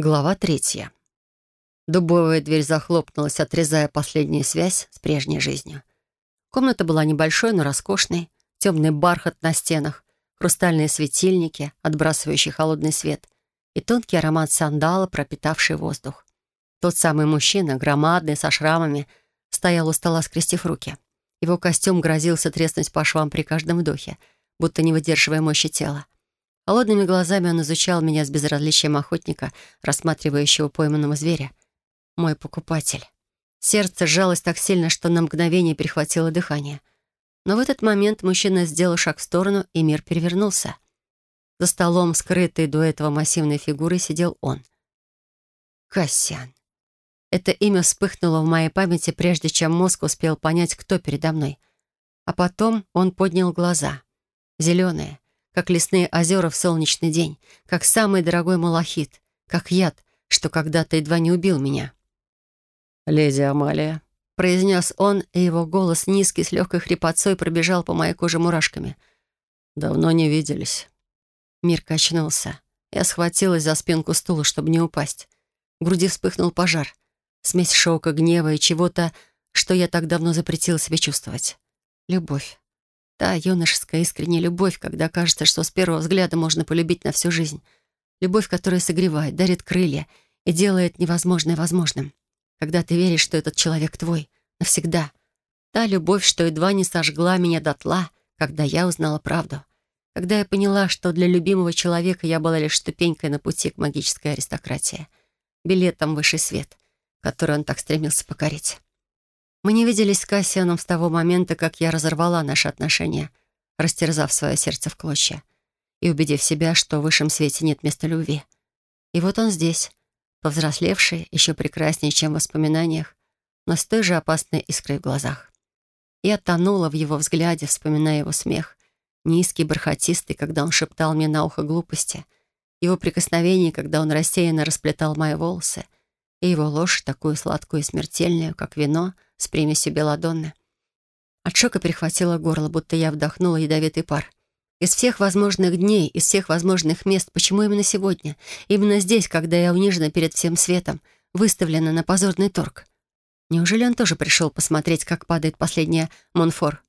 Глава третья. Дубовая дверь захлопнулась, отрезая последнюю связь с прежней жизнью. Комната была небольшой, но роскошной. Темный бархат на стенах, хрустальные светильники, отбрасывающие холодный свет, и тонкий аромат сандала, пропитавший воздух. Тот самый мужчина, громадный, со шрамами, стоял у стола, скрестив руки. Его костюм грозился треснуть по швам при каждом вдохе, будто не выдерживая мощи тела. Холодными глазами он изучал меня с безразличием охотника, рассматривающего пойманного зверя. Мой покупатель. Сердце сжалось так сильно, что на мгновение перехватило дыхание. Но в этот момент мужчина сделал шаг в сторону, и мир перевернулся. За столом, скрытый до этого массивной фигурой, сидел он. Кассиан. Это имя вспыхнуло в моей памяти, прежде чем мозг успел понять, кто передо мной. А потом он поднял глаза. Зеленые, как лесные озера в солнечный день, как самый дорогой малахит, как яд, что когда-то едва не убил меня. «Леди Амалия», — произнес он, и его голос низкий, с легкой хрипотцой, пробежал по моей коже мурашками. «Давно не виделись». Мир качнулся. Я схватилась за спинку стула, чтобы не упасть. В груди вспыхнул пожар. Смесь шока, гнева и чего-то, что я так давно запретила себе чувствовать. Любовь. Та юношеская искренняя любовь, когда кажется, что с первого взгляда можно полюбить на всю жизнь. Любовь, которая согревает, дарит крылья и делает невозможное возможным. Когда ты веришь, что этот человек твой, навсегда. Та любовь, что едва не сожгла меня дотла, когда я узнала правду. Когда я поняла, что для любимого человека я была лишь ступенькой на пути к магической аристократии. Билетом в высший свет, который он так стремился покорить. Мы не виделись с Кассианом с того момента, как я разорвала наши отношения, растерзав свое сердце в клочья и убедив себя, что в высшем свете нет места любви. И вот он здесь, повзрослевший, еще прекраснее, чем в воспоминаниях, но с той же опасной искрой в глазах. Я тонула в его взгляде, вспоминая его смех, низкий, бархатистый, когда он шептал мне на ухо глупости, его прикосновение, когда он рассеянно расплетал мои волосы, и его ложь, такую сладкую и смертельную, как вино — с примесью белладонны. От шока перехватило горло, будто я вдохнула ядовитый пар. Из всех возможных дней, из всех возможных мест, почему именно сегодня? Именно здесь, когда я унижена перед всем светом, выставлена на позорный торг. Неужели он тоже пришел посмотреть, как падает последняя Монфор?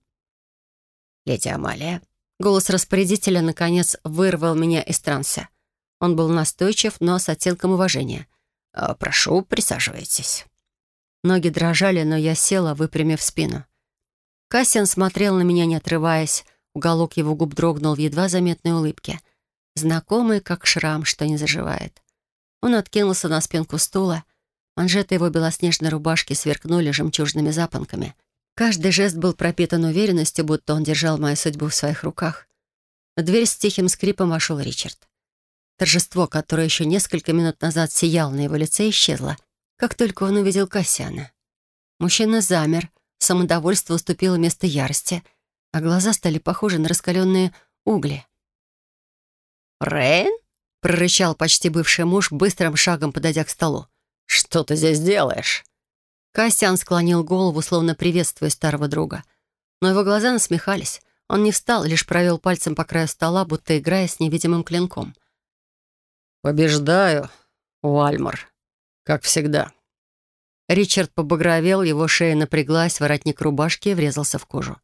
«Леди Амалия». Голос распорядителя, наконец, вырвал меня из транса. Он был настойчив, но с оттенком уважения. «Э, «Прошу, присаживайтесь». Ноги дрожали, но я села, выпрямив спину. Кассиан смотрел на меня, не отрываясь. Уголок его губ дрогнул в едва заметной улыбке. Знакомый, как шрам, что не заживает. Он откинулся на спинку стула. Манжеты его белоснежной рубашки сверкнули жемчужными запонками. Каждый жест был пропитан уверенностью, будто он держал мою судьбу в своих руках. В дверь с тихим скрипом вошел Ричард. Торжество, которое еще несколько минут назад сияло на его лице, исчезло — как только он увидел Кассиана. Мужчина замер, самодовольство уступило место ярости, а глаза стали похожи на раскаленные угли. «Рейн?» — прорычал почти бывший муж, быстрым шагом подойдя к столу. «Что ты здесь делаешь?» Кассиан склонил голову, словно приветствуя старого друга. Но его глаза насмехались. Он не встал, лишь провел пальцем по краю стола, будто играя с невидимым клинком. «Побеждаю, Уальмар», как всегда. Ричард побагровел, его шея напряглась, воротник рубашки врезался в кожу.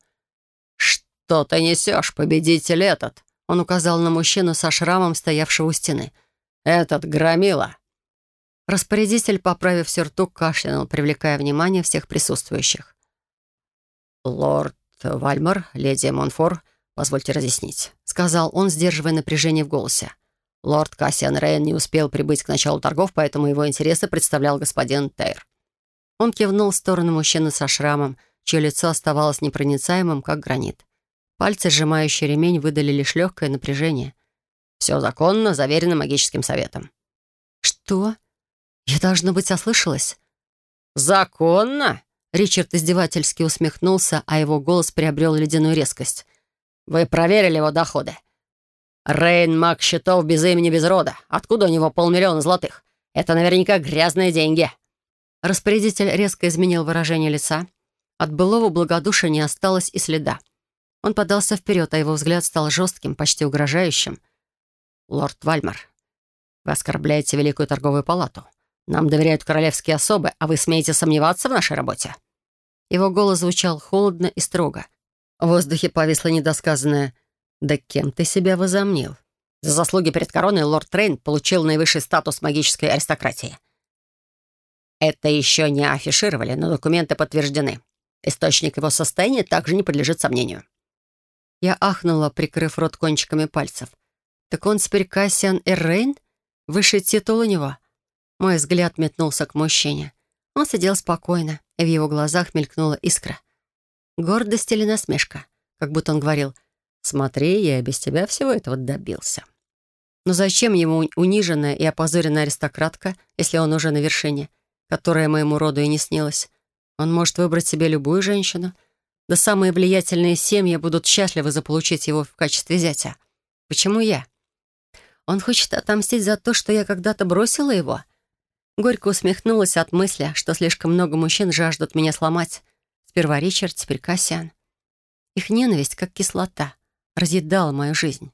«Что ты несешь, победитель этот?» Он указал на мужчину со шрамом, стоявшего у стены. «Этот громила!» Распорядитель, поправив сюртук, кашлянул, привлекая внимание всех присутствующих. «Лорд Вальмар, леди Монфор, позвольте разъяснить», — сказал он, сдерживая напряжение в голосе. Лорд Кассиан Рейн не успел прибыть к началу торгов, поэтому его интересы представлял господин Тейр. Он кивнул в сторону мужчины со шрамом, чье лицо оставалось непроницаемым, как гранит. Пальцы, сжимающие ремень, выдали лишь легкое напряжение. «Все законно, заверено магическим советом». «Что? Я, должно быть, ослышалась?» «Законно?» Ричард издевательски усмехнулся, а его голос приобрел ледяную резкость. «Вы проверили его доходы. Рейн маг счетов без имени, без рода. Откуда у него полмиллиона золотых? Это наверняка грязные деньги». Распорядитель резко изменил выражение лица. От былого благодушия не осталось и следа. Он подался вперед, а его взгляд стал жестким, почти угрожающим. «Лорд Вальмар, Вы оскорбляете Великую торговую палату. Нам доверяют королевские особы, а вы смеете сомневаться в нашей работе?» Его голос звучал холодно и строго. В воздухе повисло недосказанное «Да кем ты себя возомнил?» За заслуги перед короной лорд Трейн получил наивысший статус магической аристократии. Это еще не афишировали, но документы подтверждены. Источник его состояния также не подлежит сомнению. Я ахнула, прикрыв рот кончиками пальцев. «Так он теперь Кассиан Эррейн? Высший титул у него?» Мой взгляд метнулся к мужчине. Он сидел спокойно, и в его глазах мелькнула искра. Гордость или насмешка, как будто он говорил «Смотри, я без тебя всего этого добился». Но зачем ему униженная и опозоренная аристократка, если он уже на вершине, которая моему роду и не снилась? Он может выбрать себе любую женщину. Да самые влиятельные семьи будут счастливы заполучить его в качестве зятя. Почему я? Он хочет отомстить за то, что я когда-то бросила его? Горько усмехнулась от мысли, что слишком много мужчин жаждут меня сломать. Сперва Ричард, теперь Кассиан. Их ненависть, как кислота, разъедала мою жизнь.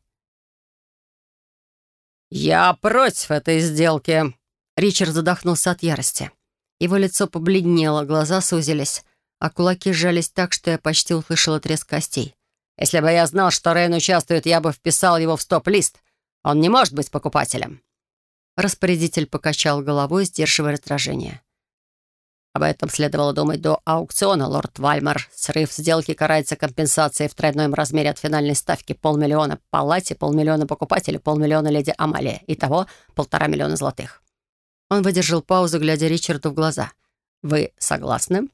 «Я против этой сделки!» Ричард задохнулся от ярости. Его лицо побледнело, глаза сузились, а кулаки сжались так, что я почти услышала треск костей. «Если бы я знал, что Рейн участвует, я бы вписал его в стоп-лист. Он не может быть покупателем». Распорядитель покачал головой, сдерживая раздражение. Об этом следовало думать до аукциона, лорд Вальмар. Срыв сделки карается компенсацией в тройном размере от финальной ставки полмиллиона палате, полмиллиона покупателю, полмиллиона леди Амалия. Итого полтора миллиона золотых. Он выдержал паузу, глядя Ричарду в глаза. «Вы согласны?»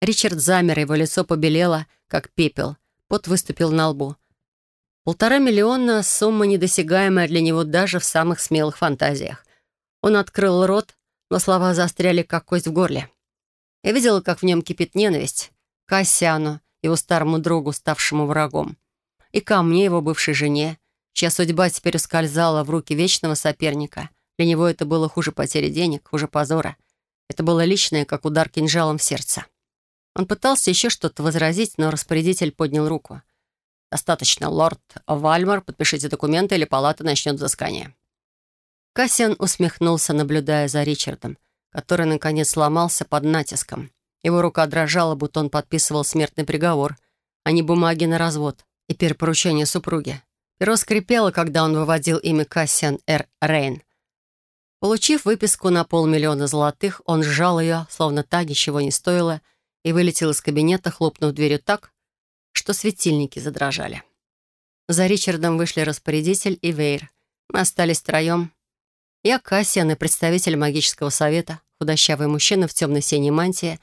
Ричард замер, его лицо побелело, как пепел. Пот выступил на лбу. Полтора миллиона — сумма недосягаемая для него даже в самых смелых фантазиях. Он открыл рот, но слова застряли, как кость в горле. Я видела, как в нем кипит ненависть. К Кассиану, его старому другу, ставшему врагом. И ко мне, его бывшей жене, чья судьба теперь ускользала в руки вечного соперника. Для него это было хуже потери денег, хуже позора. Это было личное, как удар кинжалом в сердце. Он пытался еще что-то возразить, но распорядитель поднял руку. «Достаточно, лорд Вальмар, подпишите документы, или палата начнет взыскание». Кассиан усмехнулся, наблюдая за Ричардом который, наконец, сломался под натиском. Его рука дрожала, будто он подписывал смертный приговор, а не бумаги на развод и перепоручение супруги. Перо скрипело, когда он выводил имя Кассиан Р. Рейн. Получив выписку на полмиллиона золотых, он сжал ее, словно та ничего не стоила, и вылетел из кабинета, хлопнув дверью так, что светильники задрожали. За Ричардом вышли распорядитель и Вейр. Мы остались втроем. Я Кассиан и представитель магического совета худощавый мужчина в темной синей мантии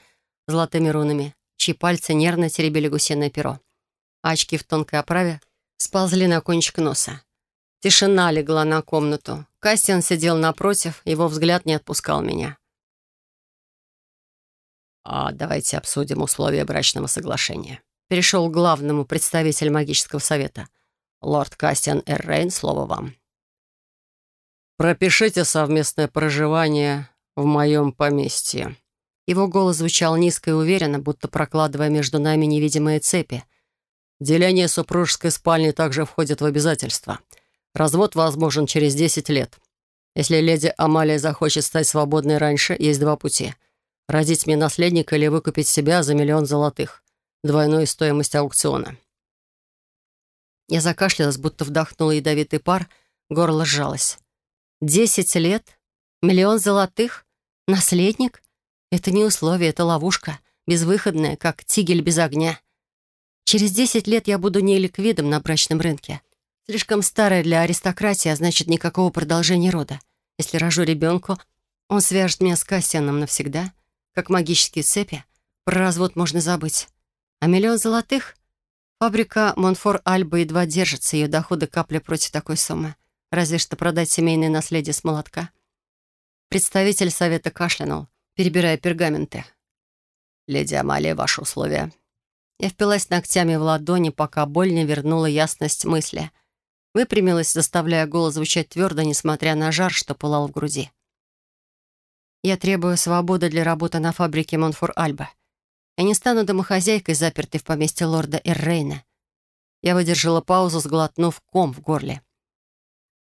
с золотыми рунами, чьи пальцы нервно теребили гусиное перо. очки в тонкой оправе сползли на кончик носа. Тишина легла на комнату. Кастиан сидел напротив, его взгляд не отпускал меня. «А давайте обсудим условия брачного соглашения», перешел к главному представитель магического совета. «Лорд Кастиан Эррейн, слово вам». «Пропишите совместное проживание в моем поместье». Его голос звучал низко и уверенно, будто прокладывая между нами невидимые цепи. «Деление супружеской спальни также входит в обязательства. Развод возможен через 10 лет. Если леди Амалия захочет стать свободной раньше, есть два пути. Родить мне наследника или выкупить себя за миллион золотых. Двойную стоимость аукциона». Я закашлялась, будто вдохнула ядовитый пар, горло сжалось. «Десять лет? Миллион золотых? Наследник? Это не условие, это ловушка, безвыходная, как тигель без огня. Через десять лет я буду неликвидом на брачном рынке. Слишком старая для аристократии, а значит, никакого продолжения рода. Если рожу ребенку, он свяжет меня с Кассианом навсегда, как магические цепи. Про развод можно забыть. А миллион золотых? Фабрика Монфор Альба едва держится, ее доходы капли против такой суммы. Разве что продать семейное наследие с молотка. Представитель совета кашлянул, перебирая пергаменты. «Леди Амалия, ваши условия». Я впилась ногтями в ладони, пока боль не вернула ясность мысли. Выпрямилась, заставляя голос звучать твердо, несмотря на жар, что пылал в груди. Я требую свободы для работы на фабрике Монфор-Альба. Я не стану домохозяйкой, запертой в поместье лорда Эррейна. Я выдержала паузу, сглотнув ком в горле.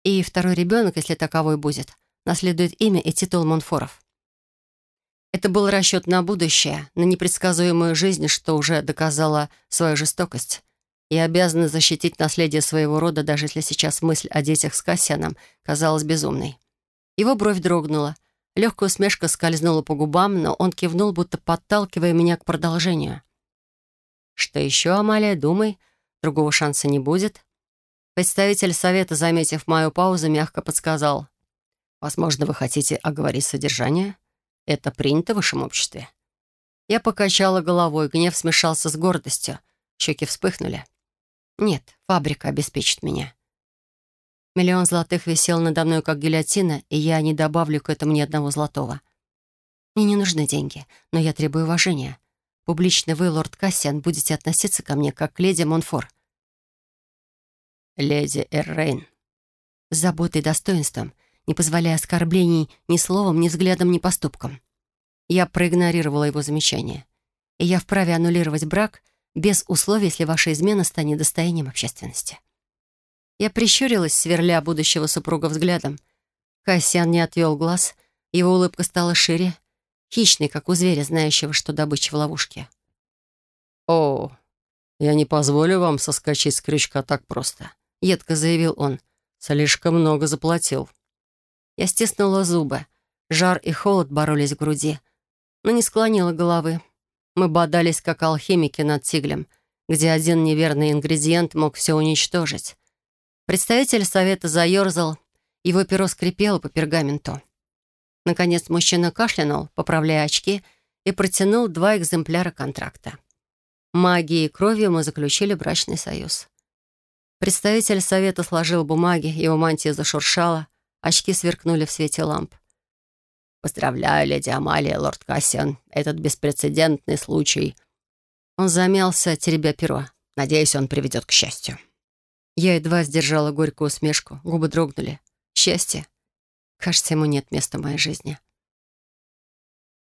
И второй ребенок, если таковой будет, наследует имя и титул Монфоров. Это был расчет на будущее, на непредсказуемую жизнь, что уже доказала свою жестокость. И обязана защитить наследие своего рода, даже если сейчас мысль о детях с Кассианом казалась безумной. Его бровь дрогнула. Легкая усмешка скользнула по губам, но он кивнул, будто подталкивая меня к продолжению. «Что еще, Амалия, думай, другого шанса не будет». Представитель совета, заметив мою паузу, мягко подсказал. «Возможно, вы хотите оговорить содержание? Это принято в вашем обществе?» Я покачала головой, гнев смешался с гордостью. Щеки вспыхнули. «Нет, фабрика обеспечит меня. Миллион золотых висел надо мной, как гильотина, и я не добавлю к этому ни одного золотого. Мне не нужны деньги, но я требую уважения. Публично вы, лорд Кассиан, будете относиться ко мне, как к леди Монфор. Леди Эррейн. С заботой и достоинством, не позволяя оскорблений ни словом, ни взглядом, ни поступком. Я проигнорировала его замечание. И я вправе аннулировать брак без условий, если ваша измена станет достоянием общественности. Я прищурилась, сверля будущего супруга взглядом. Кассиан не отвел глаз, его улыбка стала шире, хищной, как у зверя, знающего, что добыча в ловушке. «О, я не позволю вам соскочить с крючка так просто», — едко заявил он. «Слишком много заплатил». Я стиснула зубы. Жар и холод боролись в груди, но не склонила головы. Мы бодались, как алхимики над тиглем, где один неверный ингредиент мог все уничтожить. Представитель совета заерзал, его перо скрипело по пергаменту. Наконец мужчина кашлянул, поправляя очки, и протянул два экземпляра контракта. Магией и кровью мы заключили брачный союз. Представитель совета сложил бумаги, его мантия зашуршала, очки сверкнули в свете ламп. «Поздравляю, леди Амалия, лорд Кассиан. Этот беспрецедентный случай...» Он замялся, теребя перо. «Надеюсь, он приведет к счастью». Я едва сдержала горькую усмешку, губы дрогнули. Счастье. Кажется, ему нет места в моей жизни.